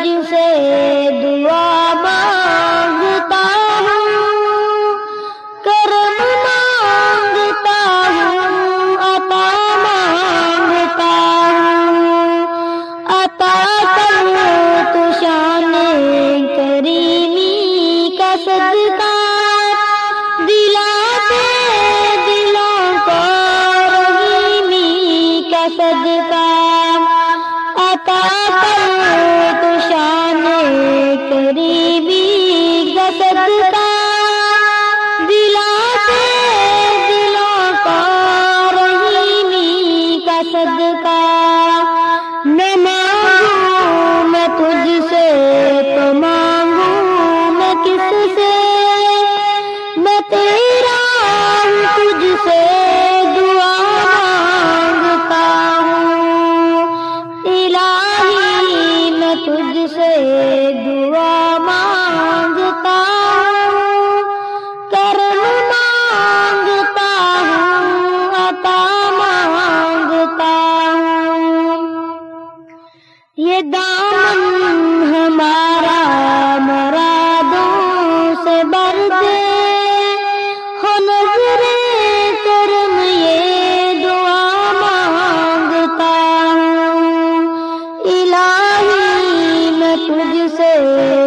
تجھ سے دعا مانگتا ہوں، کرم مانگتا ہوں، عطا مانگتا ہوں۔ عطا کر تو شان کریمی کا صدقہ دلاتے دلوں کو رحیمی کا صدقہ۔ عطا کر سے دعا مانگتا ہوں کرم مانگتا ہوں عطا مانگتا ہوں۔ یہ دامن سے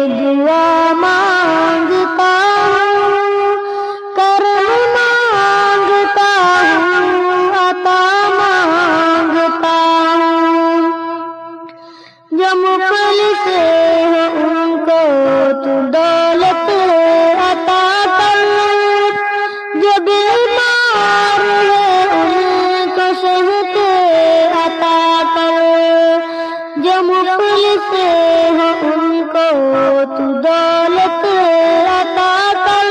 دعا مانگتا ہوں، کرم مانگتا ہوں، عطا مانگتا ہوں۔ جو مخلص ہے ان کو تو دولت عطا کر، جو بیمار ہے ان کو صحت عطا کر۔ جو مخلص ہے ان تو دولت عطا کر۔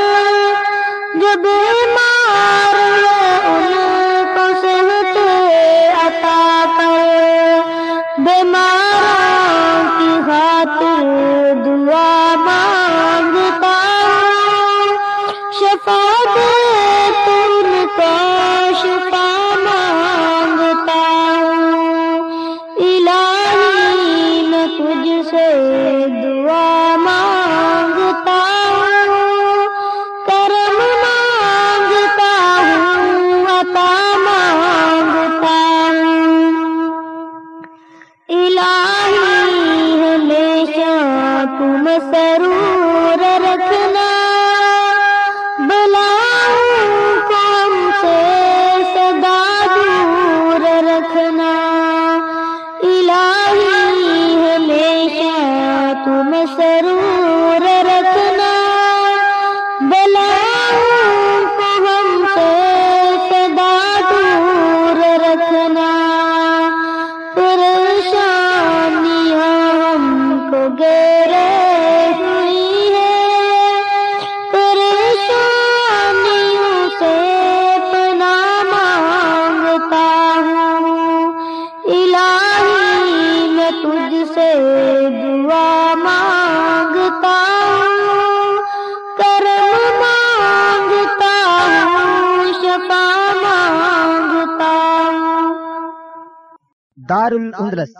جو بیمار ان کو صحت عطا کر۔ بیماروں کی خاطر دعا مانگتا شفا دے تو ان کو دعا مانگتا ہوں کرم مانگتا ہوں شفا مانگتا ہوں۔ دار الاندلس